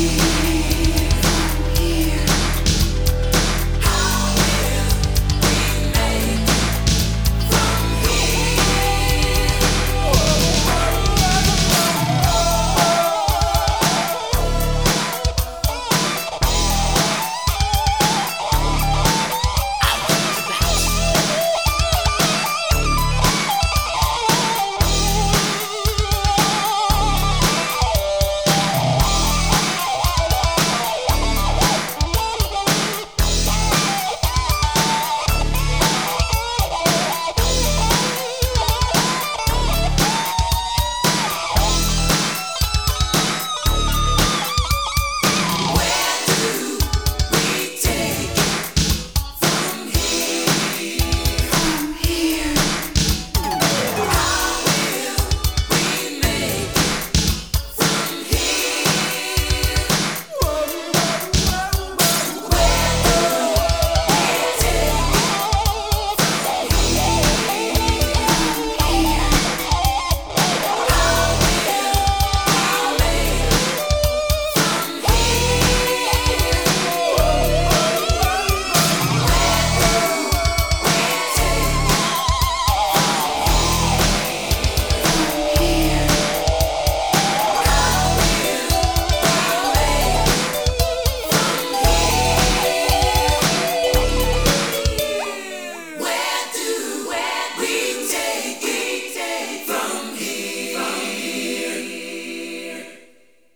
You.